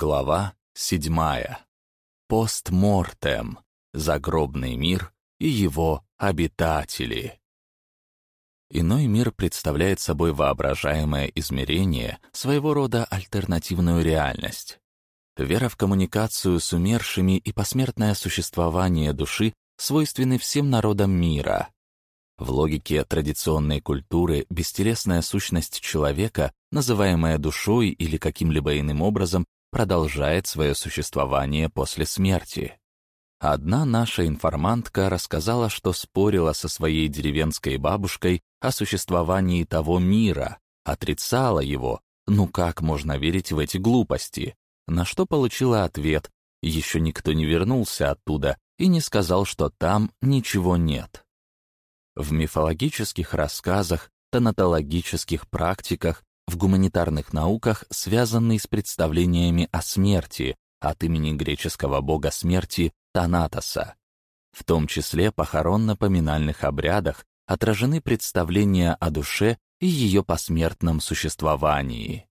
Глава седьмая. Постмортем. Загробный мир и его обитатели. Иной мир представляет собой воображаемое измерение, своего рода альтернативную реальность. Вера в коммуникацию с умершими и посмертное существование души свойственны всем народам мира. В логике традиционной культуры бестелесная сущность человека, называемая душой или каким-либо иным образом, продолжает свое существование после смерти. Одна наша информантка рассказала, что спорила со своей деревенской бабушкой о существовании того мира, отрицала его, ну как можно верить в эти глупости, на что получила ответ, еще никто не вернулся оттуда и не сказал, что там ничего нет. В мифологических рассказах, тонатологических практиках в гуманитарных науках, связанный с представлениями о смерти от имени греческого бога смерти Танатоса. В том числе похоронно-поминальных обрядах отражены представления о душе и ее посмертном существовании.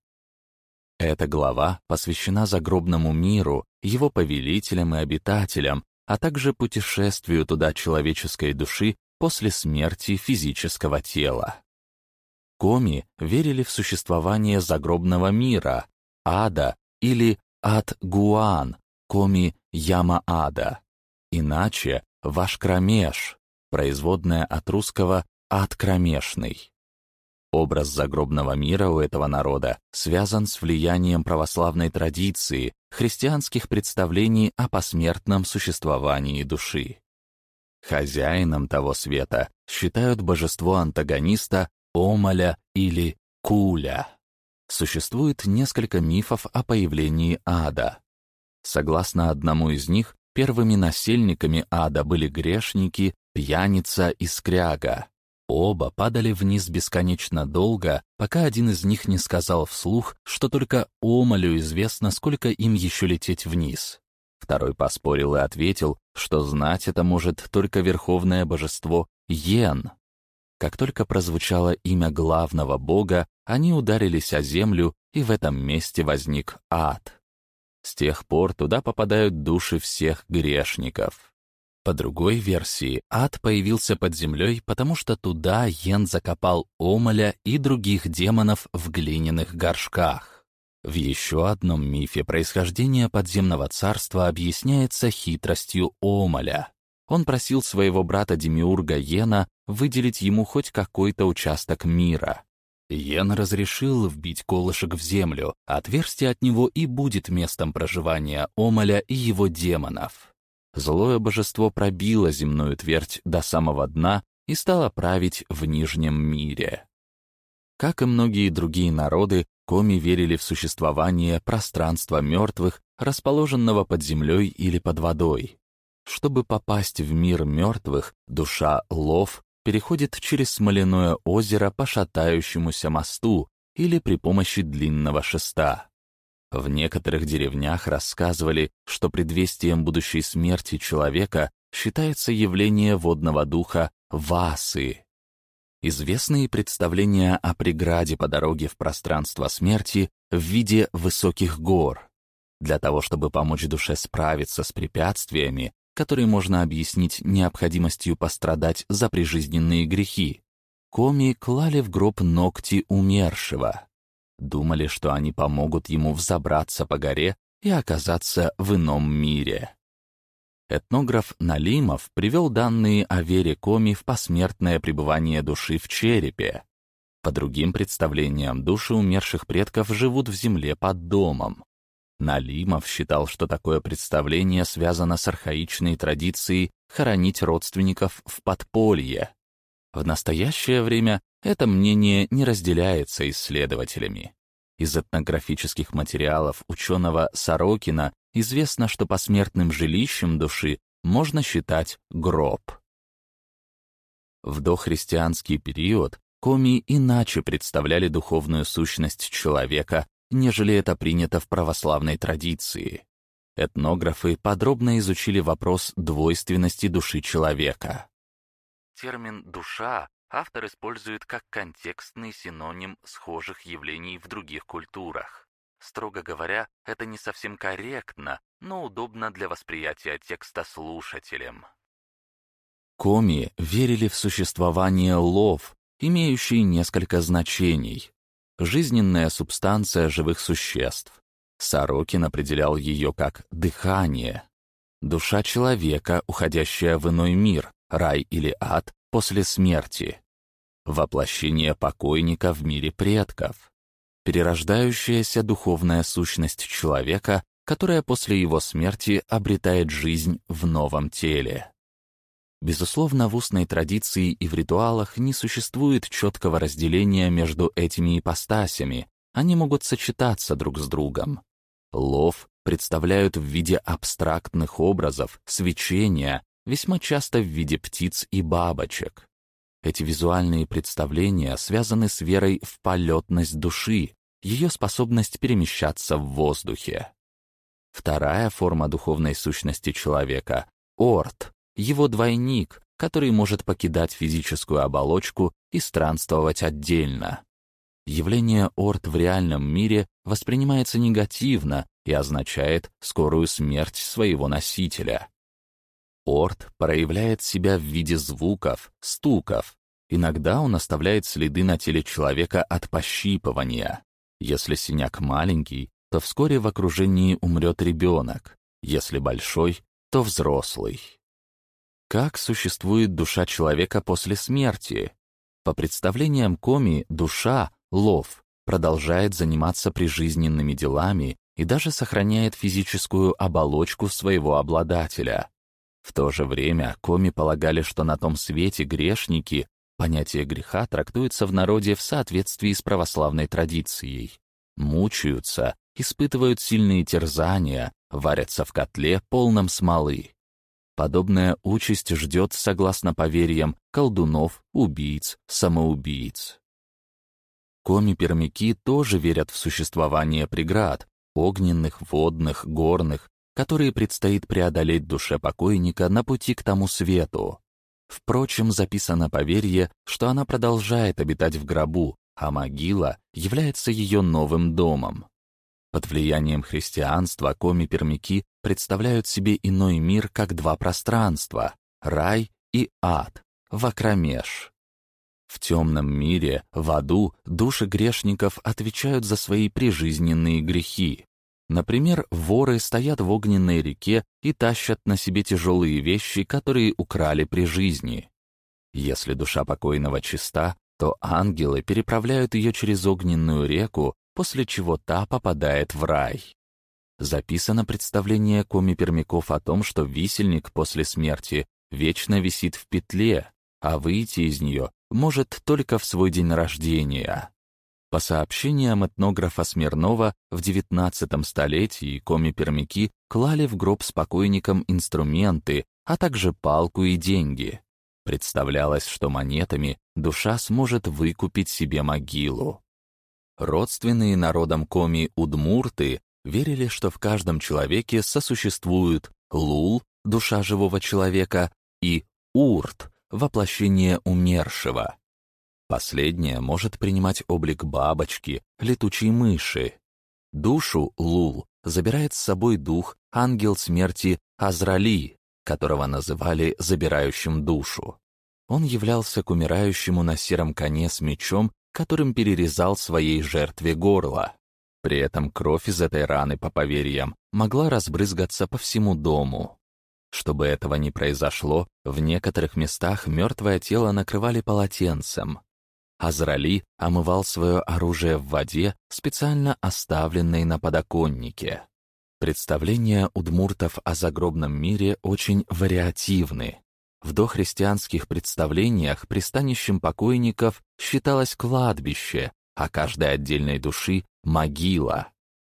Эта глава посвящена загробному миру, его повелителям и обитателям, а также путешествию туда человеческой души после смерти физического тела. Коми верили в существование загробного мира, ада или ад-гуан, коми яма-ада. Иначе ваш-кромеш, производная от русского ад-кромешный. Образ загробного мира у этого народа связан с влиянием православной традиции, христианских представлений о посмертном существовании души. Хозяином того света считают божество антагониста Омаля или Куля. Существует несколько мифов о появлении ада. Согласно одному из них, первыми насельниками ада были грешники, пьяница и скряга. Оба падали вниз бесконечно долго, пока один из них не сказал вслух, что только Омалю известно, сколько им еще лететь вниз. Второй поспорил и ответил, что знать это может только верховное божество Йен, как только прозвучало имя главного бога, они ударились о землю, и в этом месте возник ад. С тех пор туда попадают души всех грешников. По другой версии, ад появился под землей, потому что туда Йен закопал Омаля и других демонов в глиняных горшках. В еще одном мифе происхождение подземного царства объясняется хитростью Омаля. Он просил своего брата Демиурга Йена выделить ему хоть какой-то участок мира. Йен разрешил вбить колышек в землю, отверстие от него и будет местом проживания Омаля и его демонов. Злое божество пробило земную твердь до самого дна и стало править в Нижнем мире. Как и многие другие народы, коми верили в существование пространства мертвых, расположенного под землей или под водой. Чтобы попасть в мир мертвых, душа Лов переходит через смоляное озеро по шатающемуся мосту или при помощи длинного шеста. В некоторых деревнях рассказывали, что предвестием будущей смерти человека считается явление водного духа Васы. Известные представления о преграде по дороге в пространство смерти в виде высоких гор. Для того, чтобы помочь душе справиться с препятствиями, который можно объяснить необходимостью пострадать за прижизненные грехи. Коми клали в гроб ногти умершего. Думали, что они помогут ему взобраться по горе и оказаться в ином мире. Этнограф Налимов привел данные о вере Коми в посмертное пребывание души в черепе. По другим представлениям, души умерших предков живут в земле под домом. Налимов считал, что такое представление связано с архаичной традицией хоронить родственников в подполье. В настоящее время это мнение не разделяется исследователями. Из этнографических материалов ученого Сорокина известно, что посмертным жилищем души можно считать гроб. В дохристианский период коми иначе представляли духовную сущность человека нежели это принято в православной традиции. Этнографы подробно изучили вопрос двойственности души человека. Термин «душа» автор использует как контекстный синоним схожих явлений в других культурах. Строго говоря, это не совсем корректно, но удобно для восприятия текста слушателем. Коми верили в существование лов, имеющие несколько значений. Жизненная субстанция живых существ. Сорокин определял ее как «дыхание». Душа человека, уходящая в иной мир, рай или ад, после смерти. Воплощение покойника в мире предков. Перерождающаяся духовная сущность человека, которая после его смерти обретает жизнь в новом теле. Безусловно, в устной традиции и в ритуалах не существует четкого разделения между этими ипостасями, они могут сочетаться друг с другом. Лов представляют в виде абстрактных образов, свечения, весьма часто в виде птиц и бабочек. Эти визуальные представления связаны с верой в полетность души, ее способность перемещаться в воздухе. Вторая форма духовной сущности человека — орт, его двойник, который может покидать физическую оболочку и странствовать отдельно. Явление орт в реальном мире воспринимается негативно и означает скорую смерть своего носителя. Орт проявляет себя в виде звуков, стуков. Иногда он оставляет следы на теле человека от пощипывания. Если синяк маленький, то вскоре в окружении умрет ребенок. Если большой, то взрослый. Как существует душа человека после смерти? По представлениям Коми, душа, лов, продолжает заниматься прижизненными делами и даже сохраняет физическую оболочку своего обладателя. В то же время Коми полагали, что на том свете грешники, понятие греха трактуется в народе в соответствии с православной традицией, мучаются, испытывают сильные терзания, варятся в котле, полном смолы. Подобная участь ждет, согласно поверьям, колдунов, убийц, самоубийц. Коми-пермяки тоже верят в существование преград, огненных, водных, горных, которые предстоит преодолеть душе покойника на пути к тому свету. Впрочем, записано поверье, что она продолжает обитать в гробу, а могила является ее новым домом. Под влиянием христианства коми-пермяки представляют себе иной мир как два пространства — рай и ад, вакромеж. В темном мире, в аду, души грешников отвечают за свои прижизненные грехи. Например, воры стоят в огненной реке и тащат на себе тяжелые вещи, которые украли при жизни. Если душа покойного чиста, то ангелы переправляют ее через огненную реку, после чего та попадает в рай записано представление коми-пермяков о том, что висельник после смерти вечно висит в петле, а выйти из нее может только в свой день рождения. По сообщениям этнографа Смирнова, в XIX столетии коми-пермяки клали в гроб с покойником инструменты, а также палку и деньги. Представлялось, что монетами душа сможет выкупить себе могилу. Родственные народам коми удмурты верили, что в каждом человеке сосуществуют лул, душа живого человека, и урт, воплощение умершего. Последнее может принимать облик бабочки, летучей мыши. Душу лул забирает с собой дух, ангел смерти Азрали, которого называли забирающим душу. Он являлся к умирающему на сером коне с мечом, которым перерезал своей жертве горло. При этом кровь из этой раны, по поверьям, могла разбрызгаться по всему дому. Чтобы этого не произошло, в некоторых местах мертвое тело накрывали полотенцем. Азрали омывал свое оружие в воде, специально оставленной на подоконнике. Представления удмуртов о загробном мире очень вариативны. В дохристианских представлениях пристанищем покойников считалось кладбище, а каждой отдельной души могила.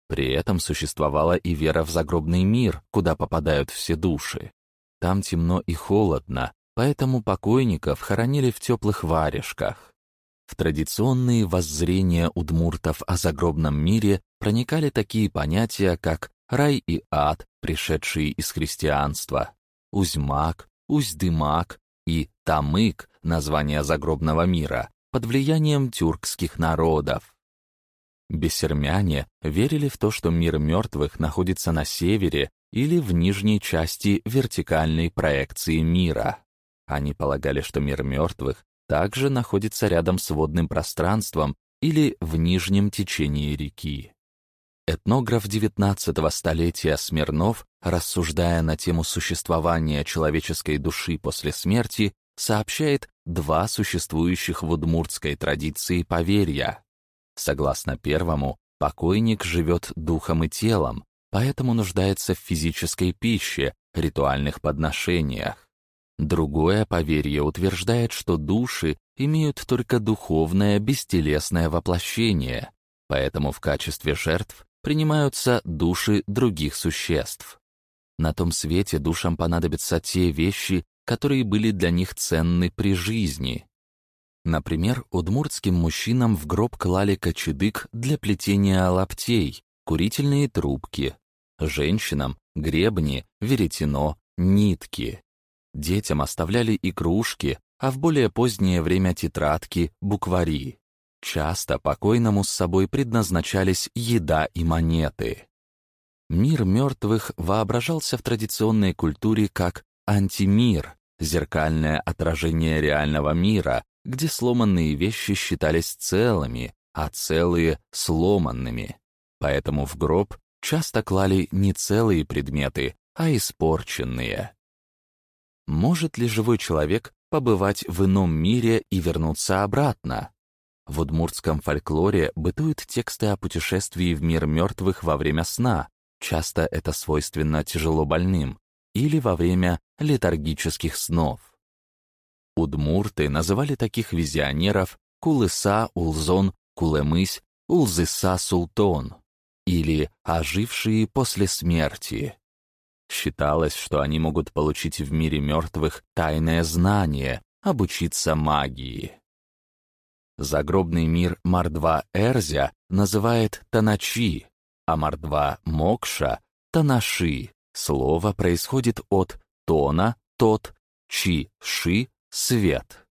При этом существовала и вера в загробный мир, куда попадают все души. Там темно и холодно, поэтому покойников хоронили в теплых варежках. В традиционные воззрения удмуртов о загробном мире проникали такие понятия, как рай и ад, пришедшие из христианства, узьмак, уздымак и тамык, название загробного мира, под влиянием тюркских народов. Бессермяне верили в то, что мир мертвых находится на севере или в нижней части вертикальной проекции мира. Они полагали, что мир мертвых также находится рядом с водным пространством или в нижнем течении реки. Этнограф XIX столетия Смирнов, рассуждая на тему существования человеческой души после смерти, сообщает два существующих в удмуртской традиции поверья. Согласно первому, покойник живет духом и телом, поэтому нуждается в физической пище, ритуальных подношениях. Другое поверье утверждает, что души имеют только духовное бестелесное воплощение, поэтому в качестве жертв принимаются души других существ. На том свете душам понадобятся те вещи, которые были для них ценны при жизни. Например, удмуртским мужчинам в гроб клали кочедык для плетения лаптей, курительные трубки, женщинам — гребни, веретено, нитки. Детям оставляли игрушки, а в более позднее время тетрадки, буквари. Часто покойному с собой предназначались еда и монеты. Мир мертвых воображался в традиционной культуре как антимир, зеркальное отражение реального мира, где сломанные вещи считались целыми, а целые — сломанными. Поэтому в гроб часто клали не целые предметы, а испорченные. Может ли живой человек побывать в ином мире и вернуться обратно? В удмуртском фольклоре бытуют тексты о путешествии в мир мертвых во время сна, часто это свойственно тяжело больным, или во время летаргических снов. Удмурты называли таких визионеров Кулыса Улзон Кулемысь Улзыса Султон или ожившие после смерти. Считалось, что они могут получить в мире мертвых тайное знание, обучиться магии. Загробный мир Мардва Эрзя называет Таначи, а Мардва Мокша — Танаши. Слово происходит от тона, тот, чи, ши, свет.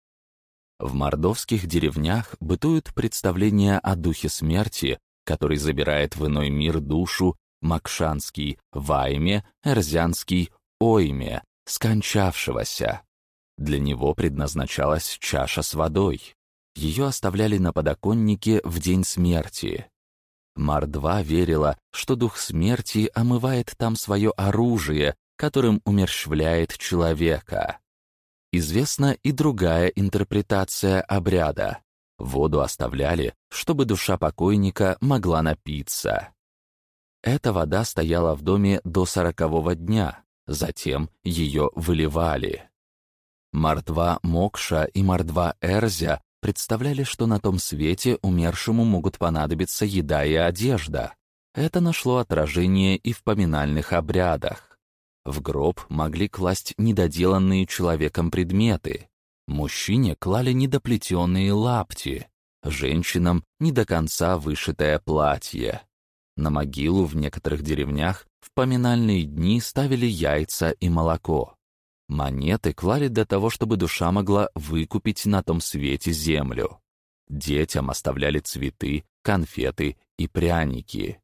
В мордовских деревнях бытуют представления о духе смерти, который забирает в иной мир душу Макшанский, Вайме, Эрзянский, Ойме, скончавшегося. Для него предназначалась чаша с водой. Ее оставляли на подоконнике в день смерти. Мордва верила, что дух смерти омывает там свое оружие, которым умерщвляет человека. Известна и другая интерпретация обряда. Воду оставляли, чтобы душа покойника могла напиться. Эта вода стояла в доме до сорокового дня, затем ее выливали. Мордва Мокша и Мордва Эрзя представляли, что на том свете умершему могут понадобиться еда и одежда. Это нашло отражение и в поминальных обрядах. В гроб могли класть недоделанные человеком предметы. Мужчине клали недоплетенные лапти, женщинам — не до конца вышитое платье. На могилу в некоторых деревнях в поминальные дни ставили яйца и молоко. Монеты клали для того, чтобы душа могла выкупить на том свете землю. Детям оставляли цветы, конфеты и пряники.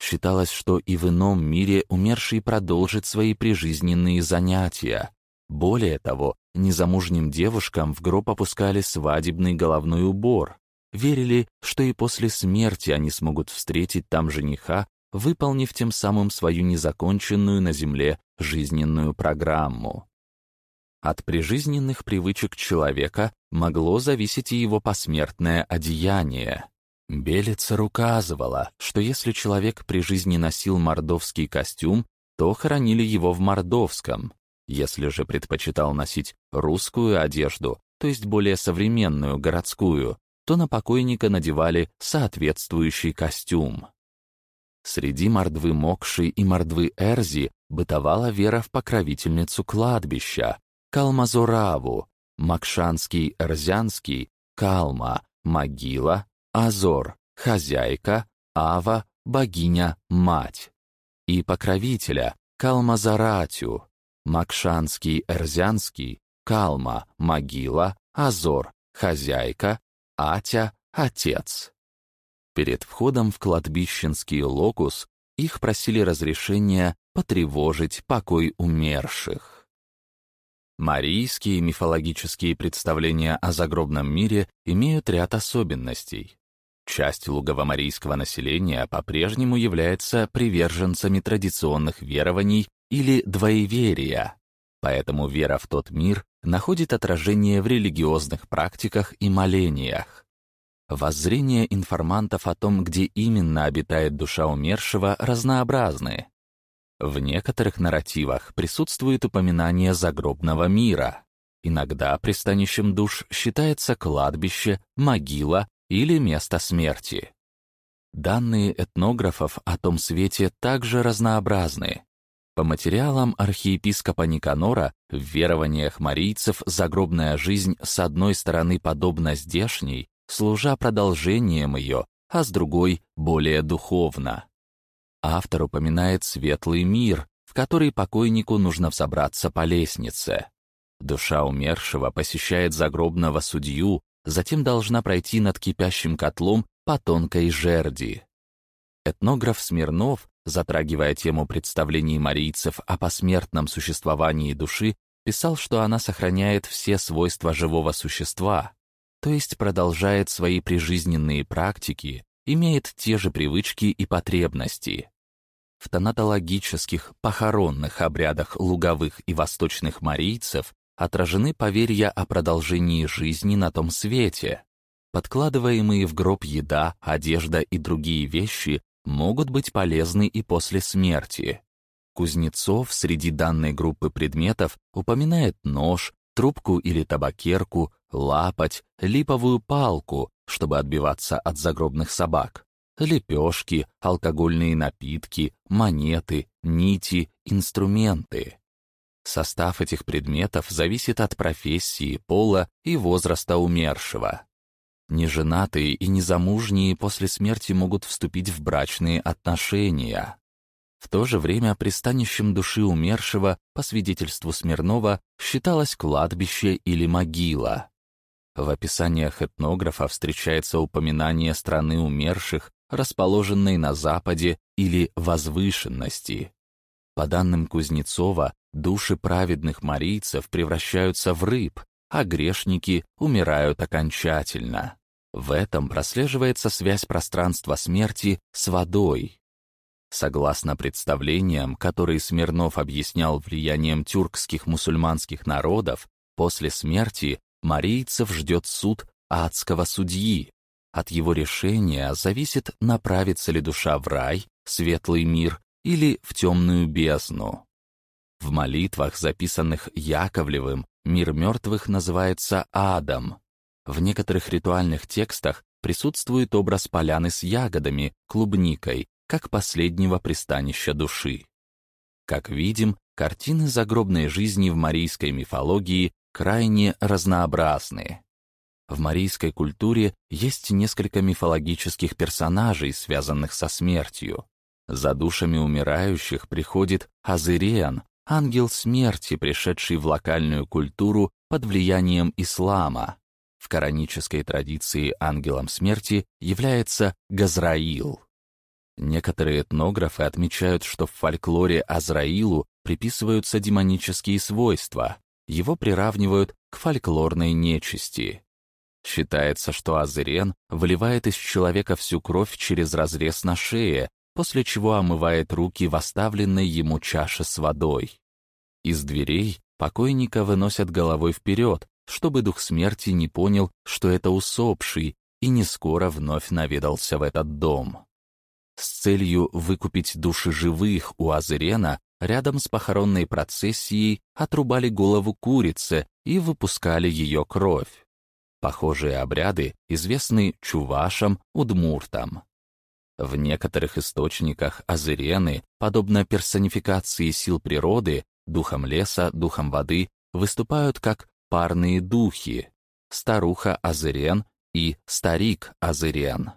Считалось, что и в ином мире умерший продолжит свои прижизненные занятия. Более того, незамужним девушкам в гроб опускали свадебный головной убор. Верили, что и после смерти они смогут встретить там жениха, выполнив тем самым свою незаконченную на земле жизненную программу. От прижизненных привычек человека могло зависеть и его посмертное одеяние. Белицер указывала, что если человек при жизни носил мордовский костюм, то хоронили его в мордовском. Если же предпочитал носить русскую одежду, то есть более современную, городскую, то на покойника надевали соответствующий костюм. Среди мордвы Мокши и мордвы Эрзи бытовала вера в покровительницу кладбища, Калмазораву, Макшанский, Эрзянский, Калма, Могила, Азор, Хозяйка, Ава, Богиня, Мать. И покровителя Калмазаратю, Макшанский, Эрзянский, Калма, Могила, Азор, Хозяйка, Атя, Отец. Перед входом в кладбищенский локус их просили разрешения потревожить покой умерших. Марийские мифологические представления о загробном мире имеют ряд особенностей. Часть луговомарийского населения по-прежнему является приверженцами традиционных верований или двоеверия, поэтому вера в тот мир находит отражение в религиозных практиках и молениях. Воззрения информантов о том, где именно обитает душа умершего, разнообразны. В некоторых нарративах присутствует упоминание загробного мира. Иногда пристанищем душ считается кладбище, могила или место смерти. Данные этнографов о том свете также разнообразны. По материалам архиепископа Никанора, в верованиях марийцев загробная жизнь с одной стороны подобна здешней, служа продолжением ее, а с другой — более духовно. Автор упоминает светлый мир, в который покойнику нужно взобраться по лестнице. Душа умершего посещает загробного судью, затем должна пройти над кипящим котлом по тонкой жерди. Этнограф Смирнов, затрагивая тему представлений марийцев о посмертном существовании души, писал, что она сохраняет все свойства живого существа, то есть продолжает свои прижизненные практики, имеет те же привычки и потребности. В тонатологических, похоронных обрядах луговых и восточных марийцев отражены поверья о продолжении жизни на том свете. Подкладываемые в гроб еда, одежда и другие вещи могут быть полезны и после смерти. Кузнецов среди данной группы предметов упоминает нож, трубку или табакерку, лапать, липовую палку, чтобы отбиваться от загробных собак, лепешки, алкогольные напитки, монеты, нити, инструменты. Состав этих предметов зависит от профессии, пола и возраста умершего. Неженатые и незамужние после смерти могут вступить в брачные отношения. В то же время пристанищем души умершего, по свидетельству Смирнова, считалось кладбище или могила. В описаниях этнографа встречается упоминание страны умерших, расположенной на западе или возвышенности. По данным Кузнецова, Души праведных марийцев превращаются в рыб, а грешники умирают окончательно. В этом прослеживается связь пространства смерти с водой. Согласно представлениям, которые Смирнов объяснял влиянием тюркских мусульманских народов, после смерти марийцев ждет суд адского судьи. От его решения зависит, направится ли душа в рай, светлый мир или в темную бездну. В молитвах, записанных Яковлевым, мир мертвых называется адом. В некоторых ритуальных текстах присутствует образ поляны с ягодами, клубникой, как последнего пристанища души. Как видим, картины загробной жизни в марийской мифологии крайне разнообразны. В марийской культуре есть несколько мифологических персонажей, связанных со смертью. За душами умирающих приходит Азыриан, ангел смерти, пришедший в локальную культуру под влиянием ислама. В коранической традиции ангелом смерти является Газраил. Некоторые этнографы отмечают, что в фольклоре Азраилу приписываются демонические свойства, его приравнивают к фольклорной нечисти. Считается, что Азырен выливает из человека всю кровь через разрез на шее, после чего омывает руки в оставленной ему чаше с водой. Из дверей покойника выносят головой вперед, чтобы дух смерти не понял, что это усопший, и не скоро вновь наведался в этот дом. С целью выкупить души живых у Азырена рядом с похоронной процессией отрубали голову курицы и выпускали ее кровь. Похожие обряды известны чувашам, удмуртам. В некоторых источниках азырены, подобно персонификации сил природы, духом леса, духом воды, выступают как парные духи — старуха Азырен и старик Азырен.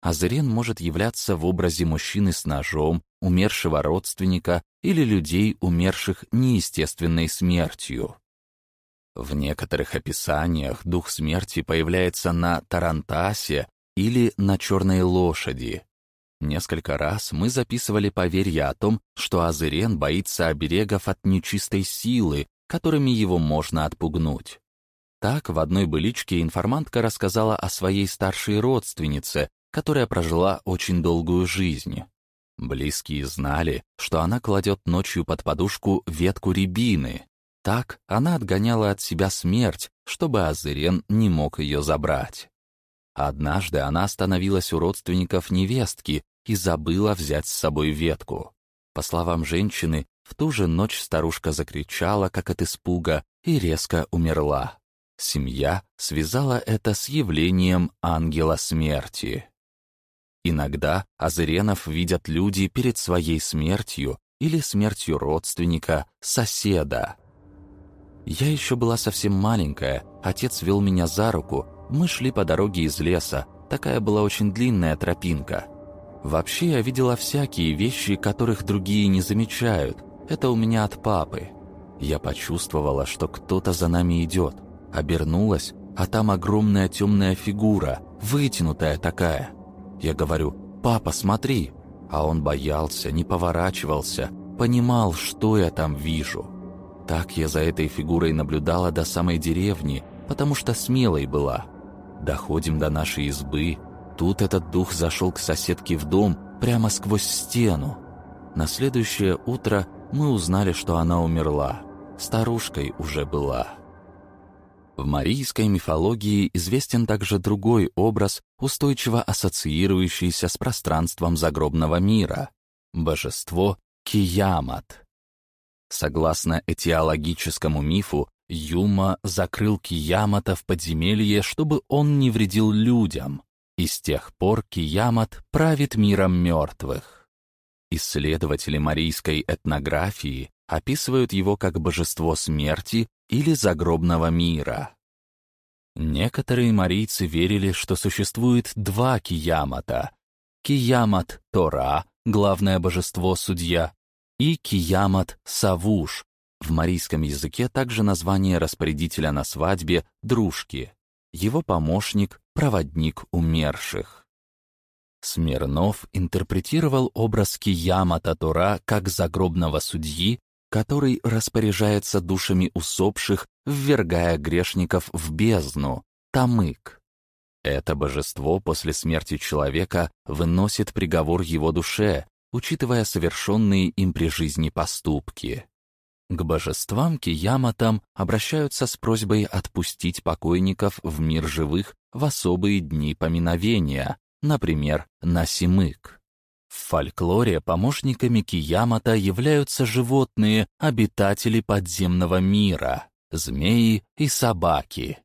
Азырен может являться в образе мужчины с ножом, умершего родственника или людей, умерших неестественной смертью. В некоторых описаниях дух смерти появляется на Тарантасе или на черной лошади. Несколько раз мы записывали поверья о том, что Азырен боится оберегов от нечистой силы, которыми его можно отпугнуть. Так, в одной быличке информантка рассказала о своей старшей родственнице, которая прожила очень долгую жизнь. Близкие знали, что она кладет ночью под подушку ветку рябины. Так она отгоняла от себя смерть, чтобы Азырен не мог ее забрать. Однажды она остановилась у родственников невестки и забыла взять с собой ветку. По словам женщины, в ту же ночь старушка закричала, как от испуга, и резко умерла. Семья связала это с явлением ангела смерти. Иногда Азыренов видят люди перед своей смертью или смертью родственника, соседа. Я еще была совсем маленькая, отец вел меня за руку, мы шли по дороге из леса, такая была очень длинная тропинка. Вообще я видела всякие вещи, которых другие не замечают. Это у меня от папы. Я почувствовала, что кто-то за нами идет. Обернулась, а там огромная темная фигура, вытянутая такая. Я говорю, «Папа, смотри!» А он боялся, не поворачивался, понимал, что я там вижу. Так я за этой фигурой наблюдала до самой деревни, потому что смелой была. Доходим до нашей избы. Тут этот дух зашел к соседке в дом прямо сквозь стену. На следующее утро мы узнали, что она умерла. Старушкой уже была. В марийской мифологии известен также другой образ, устойчиво ассоциирующийся с пространством загробного мира — божество Киямат. Согласно этиологическому мифу, Юма закрыл Киямата в подземелье, чтобы он не вредил людям, и с тех пор Киямат правит миром мертвых. Исследователи марийской этнографии описывают его как божество смерти или загробного мира. Некоторые марийцы верили, что существует два Киямата — Киямат Тора, главное божество-судья, и Киямат Савуш, в марийском языке также название распорядителя на свадьбе — дружки, его помощник — проводник умерших. Смирнов интерпретировал образ Киямата Тора как загробного судьи, который распоряжается душами усопших, ввергая грешников в бездну, Тамык. Это божество после смерти человека выносит приговор его душе, учитывая совершенные им при жизни поступки. К божествам Кияматам обращаются с просьбой отпустить покойников в мир живых в особые дни поминовения, например, на Симык. В фольклоре помощниками Киямата являются животные, обитатели подземного мира, змеи и собаки.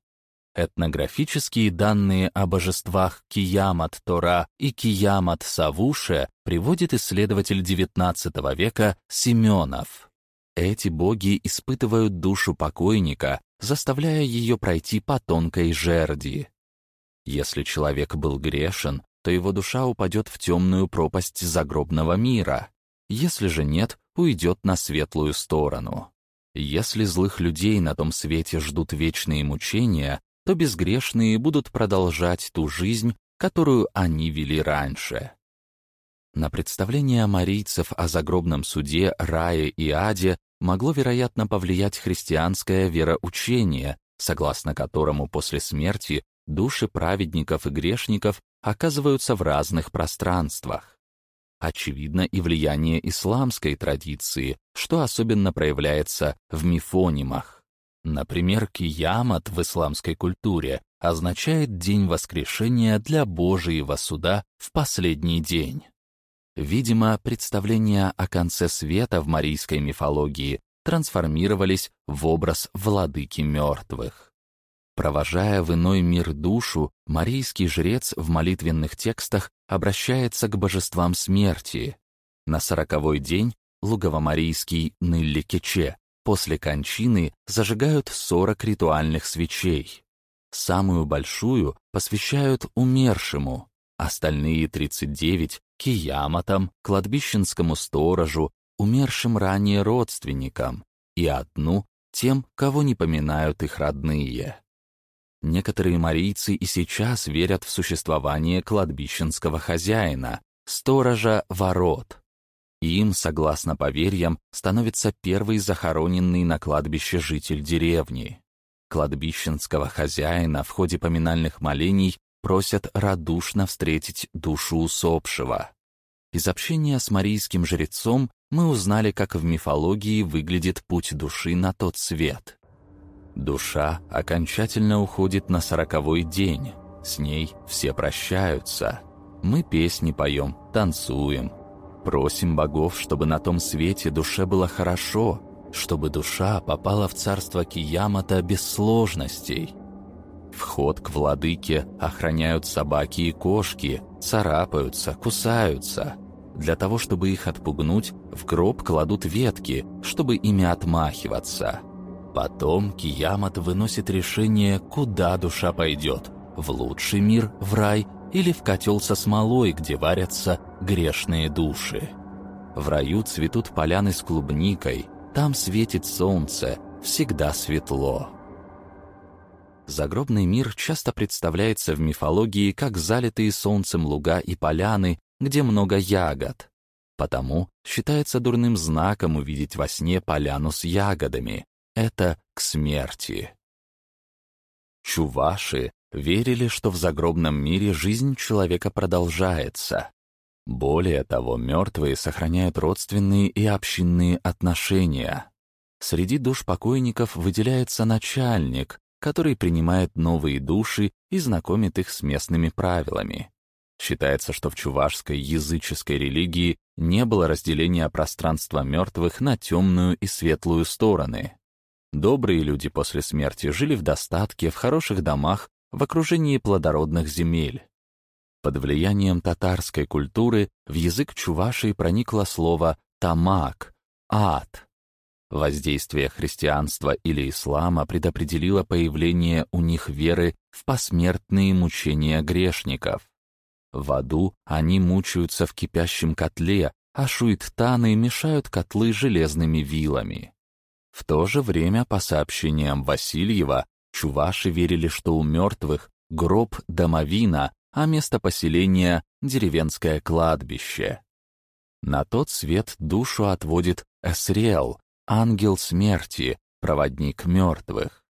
Этнографические данные о божествах Киямат-Тора и Киямат-Савуше приводит исследователь XIX века Семенов. Эти боги испытывают душу покойника, заставляя ее пройти по тонкой жерди. Если человек был грешен, то его душа упадет в темную пропасть загробного мира. Если же нет, уйдет на светлую сторону. Если злых людей на том свете ждут вечные мучения, то безгрешные будут продолжать ту жизнь, которую они вели раньше. На представление марийцев о загробном суде, рае и аде могло, вероятно, повлиять христианское вероучение, согласно которому после смерти души праведников и грешников оказываются в разных пространствах. Очевидно и влияние исламской традиции, что особенно проявляется в мифонимах. Например, киямат в исламской культуре означает день воскрешения для Божьего суда в последний день. Видимо, представления о конце света в марийской мифологии трансформировались в образ владыки мертвых. Провожая в иной мир душу, марийский жрец в молитвенных текстах обращается к божествам смерти. На сороковой день луговомарийский Нылли-Кече после кончины зажигают сорок ритуальных свечей. Самую большую посвящают умершему, остальные 39 кияматам, кладбищенскому сторожу, умершим ранее родственникам, и одну тем, кого не поминают их родные. некоторые марийцы и сейчас верят в существование кладбищенского хозяина, сторожа ворот. Им, согласно поверьям, становится первый захороненный на кладбище житель деревни. Кладбищенского хозяина в ходе поминальных молений просят радушно встретить душу усопшего. Из общения с марийским жрецом мы узнали, как в мифологии выглядит путь души на тот свет. Душа окончательно уходит на сороковой день. С ней все прощаются. Мы песни поем, танцуем. Просим богов, чтобы на том свете душе было хорошо, чтобы душа попала в царство Киямата без сложностей. Вход к владыке охраняют собаки и кошки, царапаются, кусаются. Для того, чтобы их отпугнуть, в гроб кладут ветки, чтобы ими отмахиваться. Потом Киямат выносит решение, куда душа пойдет – в лучший мир, в рай или в котел со смолой, где варятся грешные души. В раю цветут поляны с клубникой, там светит солнце, всегда светло. Загробный мир часто представляется в мифологии как залитые солнцем луга и поляны, где много ягод. Потому считается дурным знаком увидеть во сне поляну с ягодами. Это к смерти. Чуваши верили, что в загробном мире жизнь человека продолжается. Более того, мертвые сохраняют родственные и общинные отношения. Среди душ покойников выделяется начальник, который принимает новые души и знакомит их с местными правилами. Считается, что в чувашской языческой религии не было разделения пространства мертвых на темную и светлую стороны. Добрые люди после смерти жили в достатке, в хороших домах, в окружении плодородных земель. Под влиянием татарской культуры в язык чувашей проникло слово «тамак» — «ад». Воздействие христианства или ислама предопределило появление у них веры в посмертные мучения грешников. В аду они мучаются в кипящем котле, а шуиттаны мешают котлы железными вилами. В то же время, по сообщениям Васильева, чуваши верили, что у мертвых гроб домовина, а место поселения — деревенское кладбище. На тот свет душу отводит Эсриэл, ангел смерти, проводник мертвых.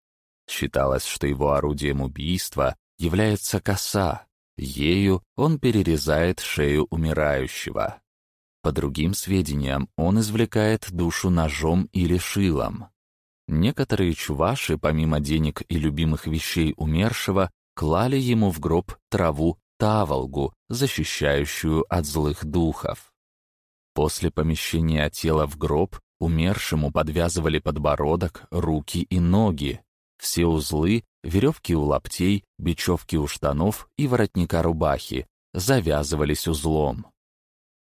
Считалось, что его орудием убийства является коса, Ею он перерезает шею умирающего. По другим сведениям, он извлекает душу ножом или шилом. Некоторые чуваши, помимо денег и любимых вещей умершего, клали ему в гроб траву таволгу, защищающую от злых духов. После помещения тела в гроб умершему подвязывали подбородок, руки и ноги. Все узлы Веревки у лаптей, бечевки у штанов и воротника рубахи завязывались узлом.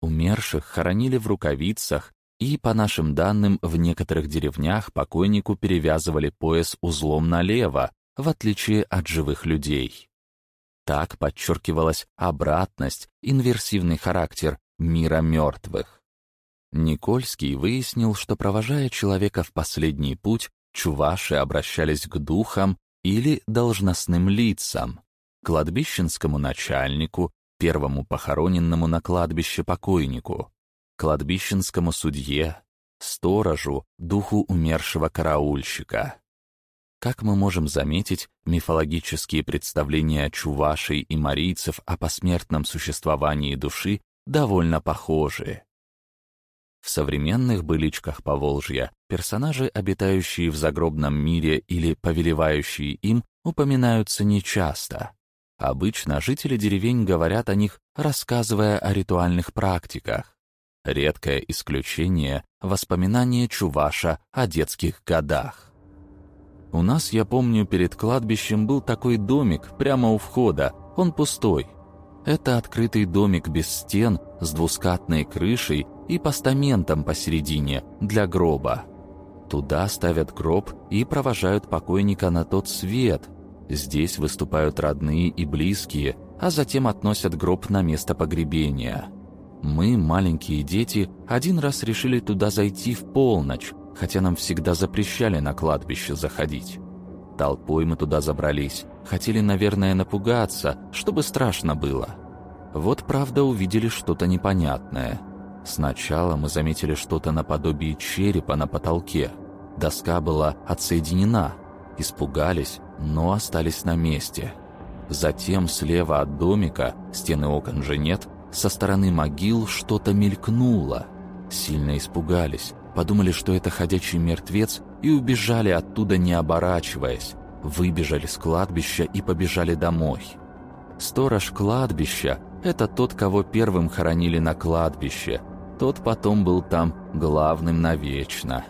Умерших хоронили в рукавицах, и, по нашим данным, в некоторых деревнях покойнику перевязывали пояс узлом налево, в отличие от живых людей. Так подчеркивалась обратность, инверсивный характер мира мертвых. Никольский выяснил, что, провожая человека в последний путь, чуваши обращались к духам или должностным лицам, кладбищенскому начальнику, первому похороненному на кладбище покойнику, кладбищенскому судье, сторожу, духу умершего караульщика. Как мы можем заметить, мифологические представления чувашей и марийцев о посмертном существовании души довольно похожи. В современных быличках Поволжья персонажи, обитающие в загробном мире или повелевающие им, упоминаются нечасто. Обычно жители деревень говорят о них, рассказывая о ритуальных практиках. Редкое исключение — воспоминания Чуваша о детских годах. У нас, я помню, перед кладбищем был такой домик прямо у входа, он пустой. Это открытый домик без стен, с двускатной крышей и постаментом посередине для гроба. Туда ставят гроб и провожают покойника на тот свет. Здесь выступают родные и близкие, а затем относят гроб на место погребения. Мы, маленькие дети, один раз решили туда зайти в полночь, хотя нам всегда запрещали на кладбище заходить. Толпой мы туда забрались. Хотели, наверное, напугаться, чтобы страшно было. Вот, правда, увидели что-то непонятное. Сначала мы заметили что-то наподобие черепа на потолке. Доска была отсоединена. Испугались, но остались на месте. Затем слева от домика, стены окон же нет, со стороны могил что-то мелькнуло. Сильно испугались, подумали, что это ходячий мертвец, и убежали оттуда, не оборачиваясь. Выбежали с кладбища и побежали домой. Сторож кладбища – это тот, кого первым хоронили на кладбище. Тот потом был там главным навечно.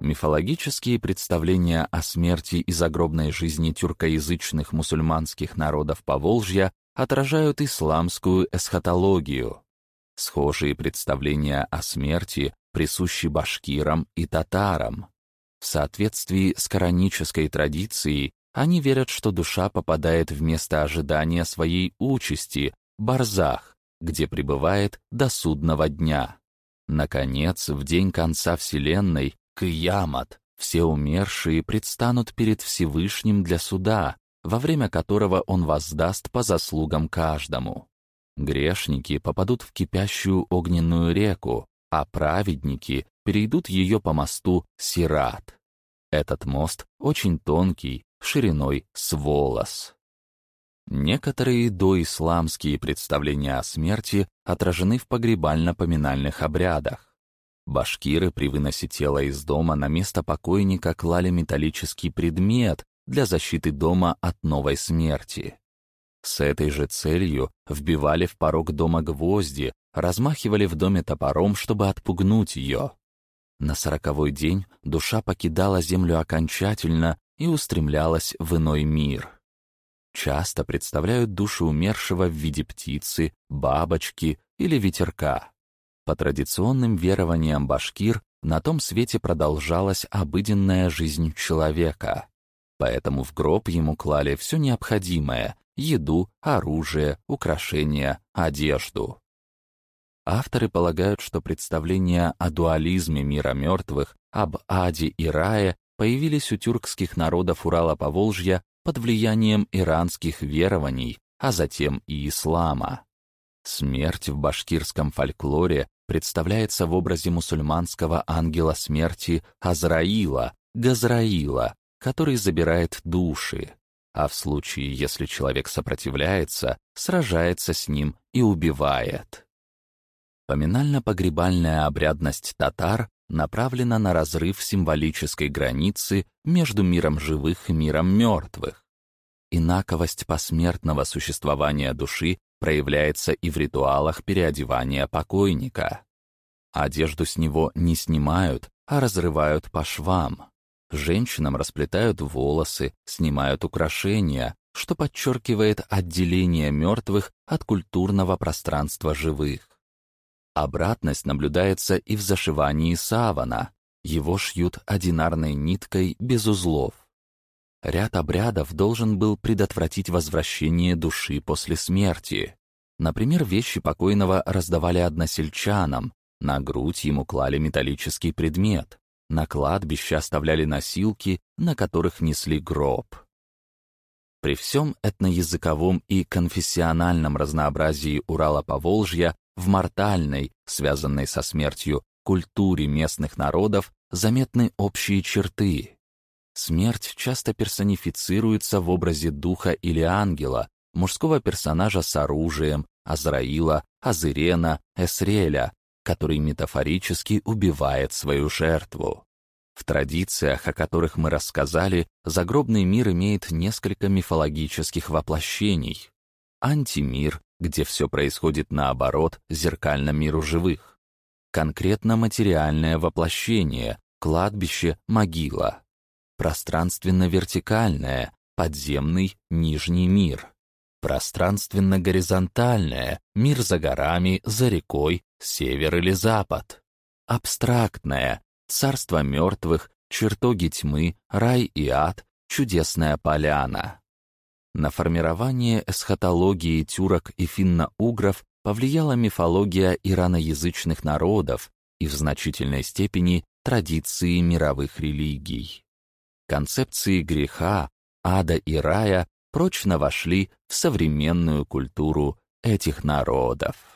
Мифологические представления о смерти и загробной жизни тюркоязычных мусульманских народов Поволжья отражают исламскую эсхатологию. Схожие представления о смерти присущи башкирам и татарам. В соответствии с коранической традицией, они верят, что душа попадает в место ожидания своей участи, барзах, где пребывает до судного дня. Наконец, в день конца Вселенной Киямат, все умершие предстанут перед Всевышним для суда, во время которого он воздаст по заслугам каждому. Грешники попадут в кипящую огненную реку, а праведники перейдут ее по мосту Сират. Этот мост очень тонкий, шириной с волос. Некоторые доисламские представления о смерти отражены в погребально-поминальных обрядах. Башкиры при выносе тела из дома на место покойника клали металлический предмет для защиты дома от новой смерти. С этой же целью вбивали в порог дома гвозди, размахивали в доме топором, чтобы отпугнуть ее. На сороковой день душа покидала землю окончательно и устремлялась в иной мир. Часто представляют душу умершего в виде птицы, бабочки или ветерка. По традиционным верованиям башкир, на том свете продолжалась обыденная жизнь человека. Поэтому в гроб ему клали все необходимое — еду, оружие, украшения, одежду. Авторы полагают, что представления о дуализме мира мертвых, об аде и рае появились у тюркских народов Урала-Поволжья под влиянием иранских верований, а затем и ислама. Смерть в башкирском фольклоре представляется в образе мусульманского ангела смерти Азраила, Газраила, который забирает души, а в случае, если человек сопротивляется, сражается с ним и убивает. Поминально-погребальная обрядность татар направлена на разрыв символической границы между миром живых и миром мертвых. Инаковость посмертного существования души проявляется и в ритуалах переодевания покойника. Одежду с него не снимают, а разрывают по швам. Женщинам расплетают волосы, снимают украшения, что подчеркивает отделение мертвых от культурного пространства живых. Обратность наблюдается и в зашивании савана. Его шьют одинарной ниткой без узлов. Ряд обрядов должен был предотвратить возвращение души после смерти. Например, вещи покойного раздавали односельчанам, на грудь ему клали металлический предмет, на кладбище оставляли носилки, на которых несли гроб. При всем этноязыковом и конфессиональном разнообразии Урала-Поволжья в мортальной, связанной со смертью, культуре местных народов заметны общие черты. Смерть часто персонифицируется в образе духа или ангела, мужского персонажа с оружием, Азраила, Азырена, Эсреля, который метафорически убивает свою жертву. В традициях, о которых мы рассказали, загробный мир имеет несколько мифологических воплощений. Антимир, где все происходит наоборот, зеркально миру живых. Конкретно материальное воплощение, кладбище, могила пространственно-вертикальное, подземный нижний мир, пространственно-горизонтальное, мир за горами, за рекой, север или запад, абстрактное, царство мертвых, чертоги тьмы, рай и ад, чудесная поляна. На формирование эсхатологии тюрок и финно-угров повлияла мифология ираноязычных народов и в значительной степени традиции мировых религий. концепции греха, ада и рая прочно вошли в современную культуру этих народов.